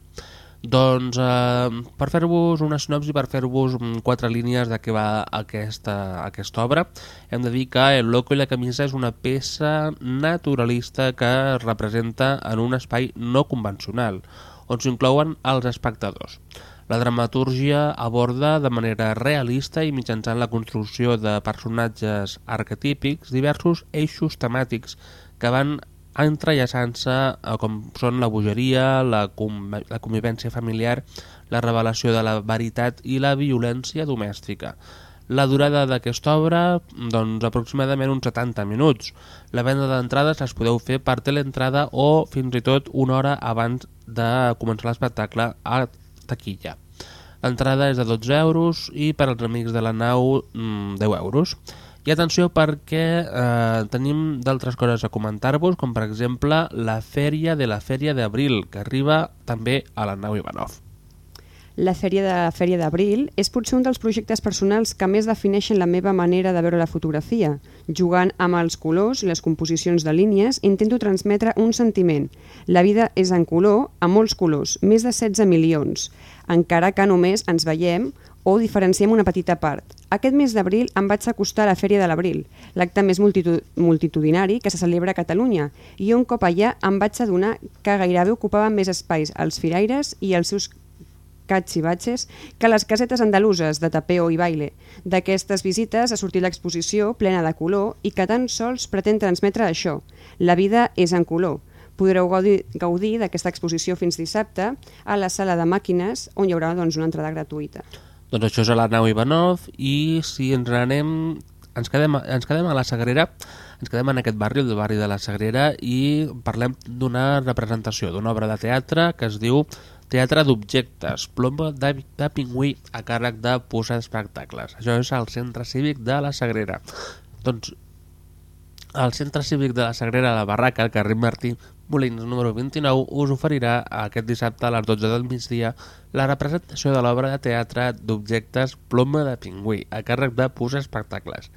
Doncs eh, per fer-vos una sinopsi, per fer-vos mm, quatre línies de què va aquesta, aquesta obra, hem de dir que El loco i la camisa és una peça naturalista que es representa en un espai no convencional, on s'inclouen els espectadors. La dramatúrgia aborda de manera realista i mitjançant la construcció de personatges arquetípics diversos eixos temàtics que van entrellaçant-se eh, com són la bogeria, la, com la convivència familiar, la revelació de la veritat i la violència domèstica. La durada d'aquesta obra, doncs, aproximadament uns 70 minuts. La venda d'entrades les podeu fer per teleentrada o fins i tot una hora abans de començar l'espectacle a taquilla. L'entrada és de 12 euros i per als amics de la nau mm, 10 euros. I atenció perquè eh, tenim d'altres coses a comentar-vos, com per exemple la fèria de la fèria d'abril, que arriba també a la nau Ivanov. La Fèria de la Fèria d'Abril és potser un dels projectes personals que més defineixen la meva manera de veure la fotografia. Jugant amb els colors i les composicions de línies, intento transmetre un sentiment. La vida és en color, a molts colors, més de 16 milions, encara que només ens veiem o diferenciem una petita part. Aquest mes d'abril em vaig acostar a la Fèria de l'Abril, l'acte més multitu multitudinari que se celebra a Catalunya, i un cop allà em vaig adonar que gairebé ocupaven més espais els firaires i els seus catxivatxes que les casetes andaluses de tapeo i baile. D'aquestes visites ha sortit l'exposició plena de color i que tan sols pretén transmetre això. La vida és en color. Podreu gaudir d'aquesta exposició fins dissabte a la sala de màquines on hi haurà doncs, una entrada gratuïta. Doncs això és a la nau Ivanov i si ens anem... Ens quedem, ens quedem a la Sagrera, ens quedem en aquest barri, el barri de la Sagrera, i parlem d'una representació, d'una obra de teatre que es diu Teatre d'Objectes, plomba de, de pingüí a càrrec de Pusa Espectacles. Això és al Centre Cívic de la Sagrera. Doncs el Centre Cívic de la Sagrera la Barraca, al carrer Martí Molins número 29, us oferirà aquest dissabte a les 12 del migdia la representació de l'obra de teatre d'objectes Ploma de Pingüí, a càrrec de Pus Espectacles.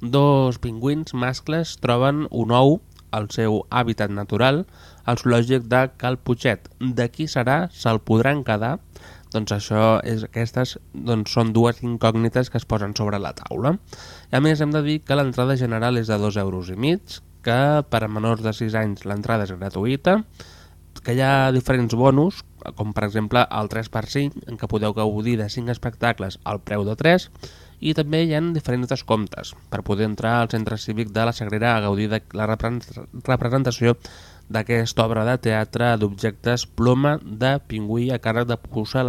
Dos pingüins mascles troben un ou al seu hàbitat natural, al zoològic de Cal Puigset. De qui serà? Se'l podran quedar? Doncs això és, aquestes doncs, són dues incògnites que es posen sobre la taula. I a més hem de dir que l'entrada general és de 2 euros i mig, que per a menors de 6 anys l'entrada és gratuïta, que hi ha diferents bonus, com per exemple el 3x5, en què podeu gaudir de 5 espectacles al preu de 3, i també hi ha diferents descomptes per poder entrar al centre cívic de la Sagrera a gaudir de la representació d'aquesta obra de teatre d'objectes ploma de pingüí a càrrec de Pusa,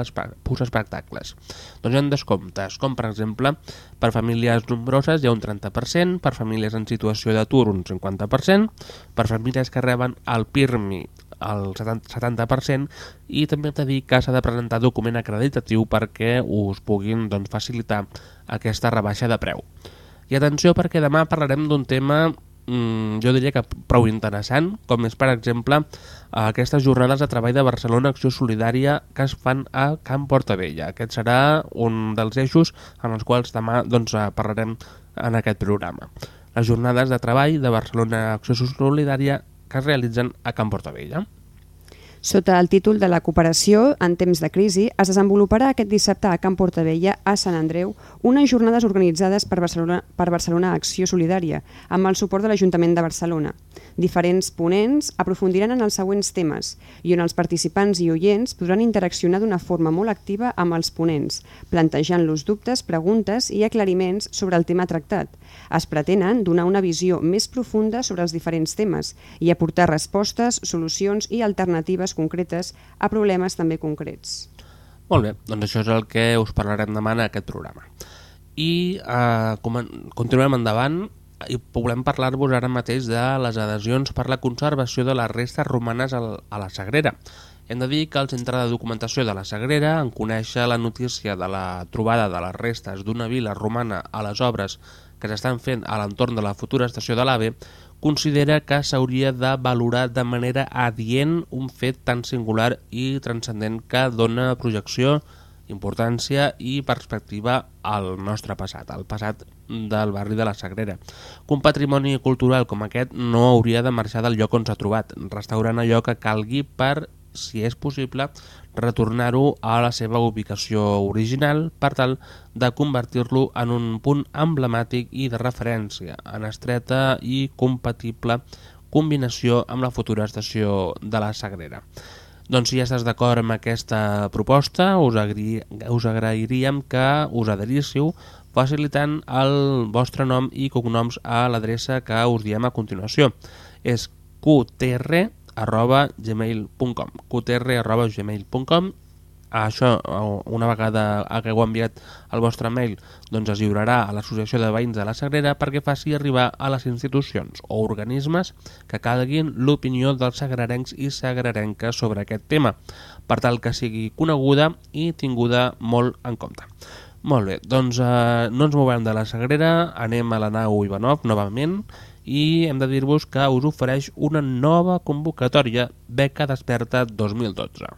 Pusa Espectacles. Doncs hi ha descomptes, com per exemple per famílies nombroses hi ha un 30%, per famílies en situació d'atur un 50%, per famílies que reben el PIRMI el 70% i també hem de dir que s'ha de presentar document acreditatiu perquè us puguin doncs, facilitar aquesta rebaixa de preu. I atenció perquè demà parlarem d'un tema mm, jo diria que prou interessant, com és per exemple aquestes jornades de treball de Barcelona Acció Solidària que es fan a Camp Portavella. Aquest serà un dels eixos en els quals demà doncs, parlarem en aquest programa. Les jornades de treball de Barcelona Acció Solidària que es realitzen a Camp Portavella. Sota el títol de la cooperació en temps de crisi, es desenvoluparà aquest dissabte a Camp Portavella, a Sant Andreu, unes jornades organitzades per Barcelona, per Barcelona Acció Solidària, amb el suport de l'Ajuntament de Barcelona. Diferents ponents aprofundiran en els següents temes i on els participants i oients podran interaccionar d'una forma molt activa amb els ponents, plantejant-los dubtes, preguntes i aclariments sobre el tema tractat. Es pretenen donar una visió més profunda sobre els diferents temes i aportar respostes, solucions i alternatives concretes a problemes també concrets. Molt bé, doncs això és el que us parlarem demà en aquest programa. I eh, continuem endavant i volem parlar-vos ara mateix de les adhesions per la conservació de les restes romanes a la Sagrera. Hem de dir que el Centre de Documentació de la Sagrera, en conèixer la notícia de la trobada de les restes d'una vila romana a les obres que s'estan fent a l'entorn de la futura estació de l'AVE, considera que s'hauria de valorar de manera adient un fet tan singular i transcendent que dona projecció, importància i perspectiva al nostre passat, al passat del barri de la Sagrera. Que un patrimoni cultural com aquest no hauria de marxar del lloc on s'ha trobat, restaurant allò que calgui per, si és possible, retornar-ho a la seva ubicació original per tal de convertir-lo en un punt emblemàtic i de referència en estreta i compatible combinació amb la futura estació de la Sagrera. Doncs si ja estàs d'acord amb aquesta proposta, us, agri... us agrairíem que us adheríssiu facilitant el vostre nom i cognoms a l'adreça que us diem a continuació. És qtr arroba gmail.com qtr arroba gmail.com això, una vegada heu enviat el vostre mail, doncs es lliurarà a l'Associació de Veïns de la Sagrera perquè faci arribar a les institucions o organismes que calguin l'opinió dels sagrarencs i sagrarenques sobre aquest tema, per tal que sigui coneguda i tinguda molt en compte. Molt bé, doncs eh, no ens movem de la Sagrera, anem a la nau Ivanov novament hem de dir-vos que us ofereix una nova convocatòria Beca Desperta 2012.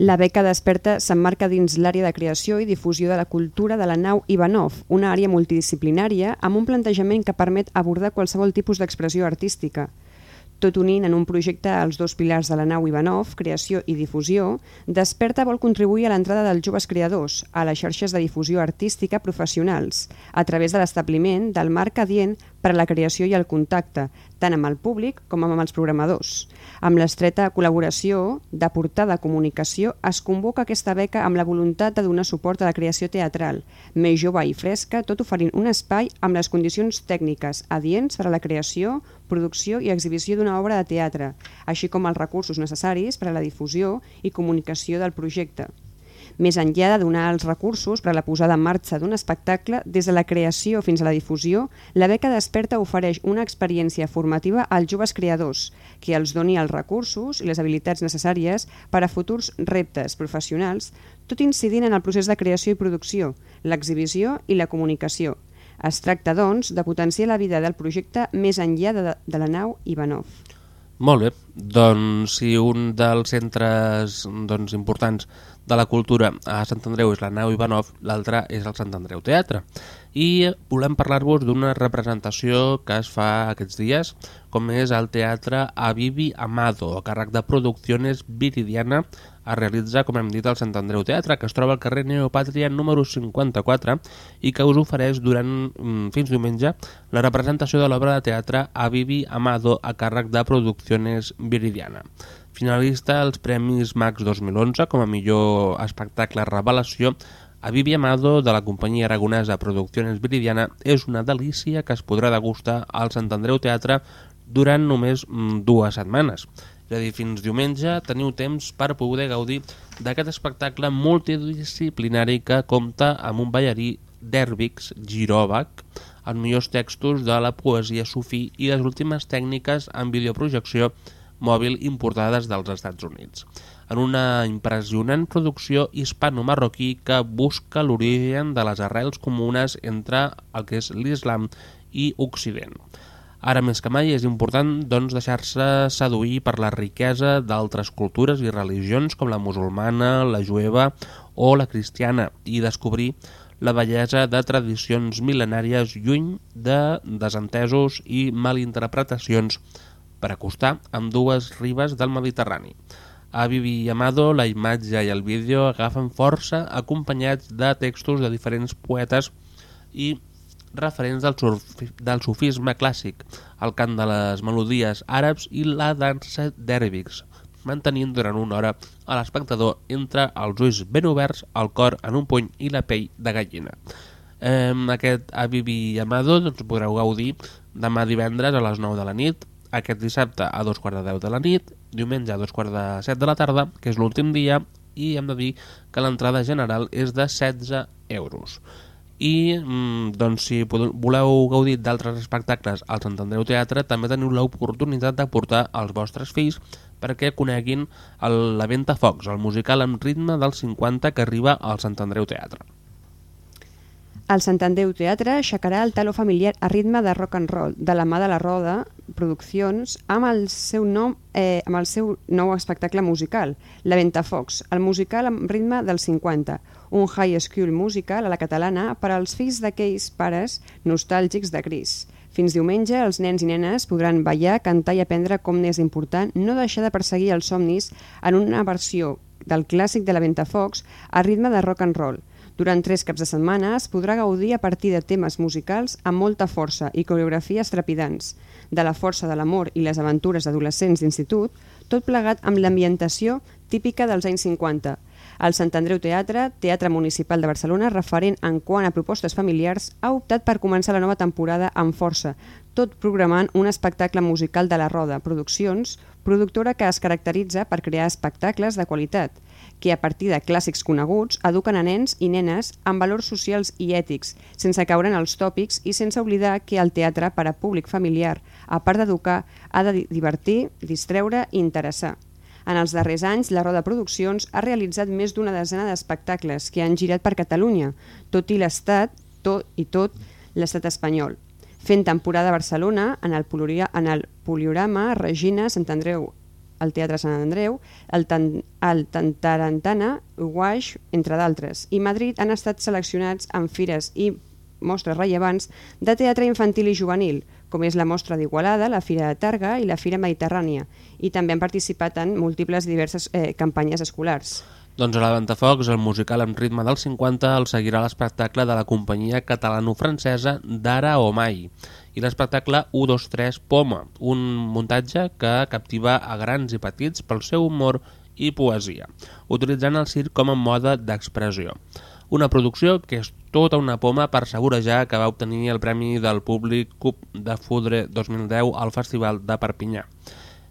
La beca Desperta s'emmarca dins l'àrea de creació i difusió de la cultura de la nau Ivanov, una àrea multidisciplinària amb un plantejament que permet abordar qualsevol tipus d'expressió artística. Tot unint en un projecte els dos pilars de la nau Ivanov, creació i difusió, Desperta vol contribuir a l'entrada dels joves creadors a les xarxes de difusió artística professionals, a través de l'establiment del marc adient per a la creació i el contacte, tant amb el públic com amb els programadors. Amb l'estreta col·laboració de portada comunicació es convoca aquesta beca amb la voluntat de donar suport a la creació teatral, més jove i fresca, tot oferint un espai amb les condicions tècniques adients per a la creació, producció i exhibició d'una obra de teatre, així com els recursos necessaris per a la difusió i comunicació del projecte. Més enllà de donar els recursos per a la posada en marxa d'un espectacle, des de la creació fins a la difusió, la beca Desperta ofereix una experiència formativa als joves creadors, que els doni els recursos i les habilitats necessàries per a futurs reptes professionals, tot incidint en el procés de creació i producció, l'exhibició i la comunicació. Es tracta, doncs, de potenciar la vida del projecte més enllà de, de la nau Ivanov. Molt bé, doncs si un dels centres doncs, importants de la cultura a Sant Andreu és la nau Ivanov, l'altre és el Sant Andreu Teatre. I volem parlar-vos d'una representació que es fa aquests dies, com és el Teatre Avivi Amado, a càrrec de Producciones Viridiana, es realitza, com hem dit, al Sant Andreu Teatre, que es troba al carrer Neopàtria número 54 i que us ofereix durant mm, fins diumenge la representació de l'obra de teatre Avivi Amado a càrrec de Producciones Viridiana. Finalista als Premis Max 2011 com a millor espectacle revelació, Avivi Amado de la companyia aragonesa Producciones Viridiana és una delícia que es podrà degustar al Sant Andreu Teatre durant només mm, dues setmanes. És a dir, fins diumenge teniu temps per poder gaudir d'aquest espectacle multidisciplinari que compta amb un ballarí d'Herbix Girovac, els millors textos de la poesia sufí i les últimes tècniques en videoprojecció mòbil importades dels Estats Units, en una impressionant producció hispano-marroquí que busca l'origen de les arrels comunes entre el que és l'islam i Occident. Ara més que mai és important doncs, deixar-se seduir per la riquesa d'altres cultures i religions com la musulmana, la jueva o la cristiana i descobrir la bellesa de tradicions mil·lenàries lluny de desentesos i malinterpretacions per acostar amb dues ribes del Mediterrani. A Vivi Amado, la imatge i el vídeo agafen força acompanyats de textos de diferents poetes i referents del, surf, del sufisme clàssic, el cant de les melodies àrabs i la dansa d'èrbics, mantenint durant una hora a l'espectador entre els ulls ben oberts, el cor en un puny i la pell de gallina. Eh, aquest Avivi Amado doncs, podreu gaudir demà divendres a les 9 de la nit, aquest dissabte a dos quarts de 10 de la nit, diumenge a dos quarts de 7 de la tarda, que és l'últim dia, i hem de dir que l'entrada general és de 16 euros i mm, doncs, si voleu gaudir d'altres espectacles al Sant Andreu Teatre també teniu l'oportunitat de portar els vostres fills perquè coneguin el, la Venta Focs, el musical amb ritme dels 50 que arriba al Sant Andreu Teatre. El Sant Andreu Teatre aixecarà el taló familiar a ritme de rock and roll de la mà de la Roda Produccions amb el seu nom eh, amb el seu nou espectacle musical, La Ventafocs, el musical amb ritme dels 50, un high school musical a la catalana per als fills d'aquells pares nostàlgics de Cris. Fins diumenge, els nens i nenes podran ballar, cantar i aprendre com n'és important no deixar de perseguir els somnis en una versió del clàssic de la Ventafocs a ritme de rock and roll. Durant tres caps de setmana es podrà gaudir a partir de temes musicals amb molta força i coreografies trepidants, de la força de l'amor i les aventures d'adolescents d'institut, tot plegat amb l'ambientació típica dels anys 50. El Sant Andreu Teatre, Teatre Municipal de Barcelona, referent en quant a propostes familiars, ha optat per començar la nova temporada amb força, tot programant un espectacle musical de la Roda Produccions, productora que es caracteritza per crear espectacles de qualitat, que a partir de clàssics coneguts eduquen a nens i nenes amb valors socials i ètics, sense caure en els tòpics i sense oblidar que el teatre per a públic familiar, a part d'educar, ha de divertir, distreure i interessar. En els darrers anys, la Roda Produccions ha realitzat més d'una desena d'espectacles que han girat per Catalunya, tot i l'estat, tot i tot l'estat espanyol. Fent temporada a Barcelona, en el, Poliorama, Regina, Sant Andreu al Teatre Sant Andreu, el, Tan el Tantarantana, Uguaix, entre d'altres. I Madrid han estat seleccionats en fires i mostres rellevants de teatre infantil i juvenil, com és la Mostra d'Igualada, la Fira de Targa i la Fira Mediterrània, i també han participat en múltiples diverses eh, campanyes escolars. Doncs a la Ventafocs, el musical amb ritme dels 50 el seguirà l'espectacle de la companyia catalano-francesa d'Ara o Mai i l'espectacle 1-2-3 Poma, un muntatge que captiva a grans i petits pel seu humor i poesia, utilitzant el circ com a mode d'expressió. Una producció que és tota una poma per segurejar que va obtenir el Premi del Públic Cup de Fudre 2010 al Festival de Perpinyà.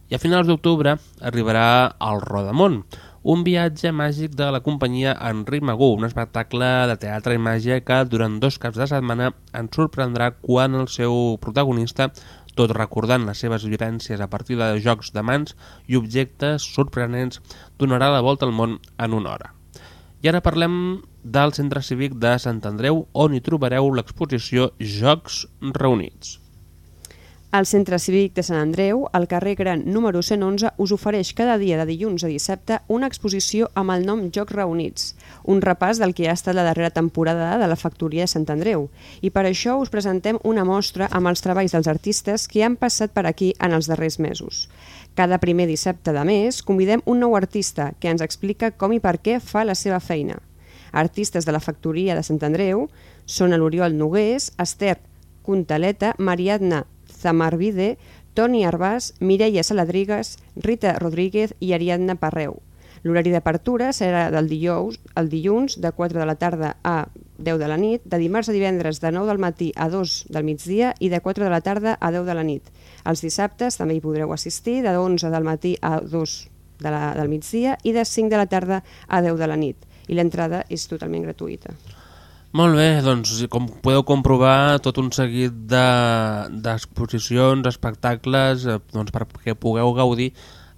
I a finals d'octubre arribarà al Rodamont, un viatge màgic de la companyia Enric Magú, un espectacle de teatre i màgia que durant dos caps de setmana ens sorprendrà quan el seu protagonista, tot recordant les seves vivències a partir de jocs de mans i objectes sorprenents, donarà la volta al món en una hora. I ara parlem del Centre Cívic de Sant Andreu, on hi trobareu l'exposició Jocs Reunits. El Centre Cívic de Sant Andreu, al carrer Gran número 111, us ofereix cada dia de dilluns a dissabte una exposició amb el nom Jocs Reunits, un repàs del que ha estat la darrera temporada de la Factoria de Sant Andreu. I per això us presentem una mostra amb els treballs dels artistes que han passat per aquí en els darrers mesos. Cada primer dissabte de mes convidem un nou artista que ens explica com i per què fa la seva feina. Artistes de la Factoria de Sant Andreu són l'Oriol Nogués, Esther Contaleta, Mariadna Zamarvide, Toni Arbàs, Mireia Saladrigues, Rita Rodríguez i Ariadna Parreu. L'horari d'apertura serà del dijous, el dilluns de 4 de la tarda a 10 de la nit, de dimarts a divendres de 9 del matí a 2 del migdia i de 4 de la tarda a 10 de la nit. Els dissabtes també hi podreu assistir de 11 del matí a 2 de la, del migdia i de 5 de la tarda a 10 de la nit. I l'entrada és totalment gratuïta. Molt bé, doncs com podeu comprovar tot un seguit d'exposicions, de, espectacles, eh, doncs perquè pugueu gaudir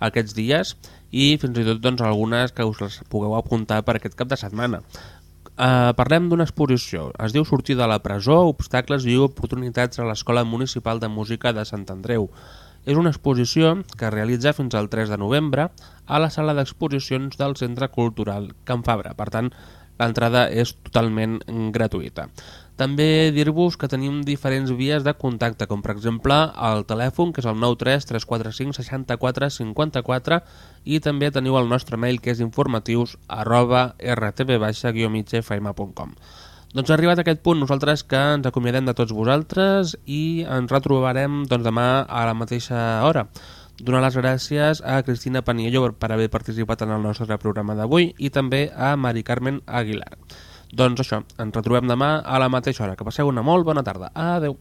aquests dies i fins i tot doncs, algunes que us les pugueu apuntar per aquest cap de setmana. Uh, parlem d'una exposició. Es diu Sortir de la presó, obstacles i oportunitats a l'Escola Municipal de Música de Sant Andreu. És una exposició que es realitza fins al 3 de novembre a la sala d'exposicions del Centre Cultural Can Fabra. Per tant, l'entrada és totalment gratuïta. També dir-vos que tenim diferents vies de contacte, com per exemple el telèfon, que és el 93 345 64 54, i també teniu el nostre mail, que és informatius arroba rtb-migfm.com. Doncs arribat a aquest punt, nosaltres que ens acomiadem de tots vosaltres i ens retrobarem doncs, demà a la mateixa hora. Donar les gràcies a Cristina Paniello per haver participat en el nostre programa d'avui i també a Mari Carmen Aguilar. Doncs això, ens retrobem demà a la mateixa hora. Que passeu una molt bona tarda. Adeu.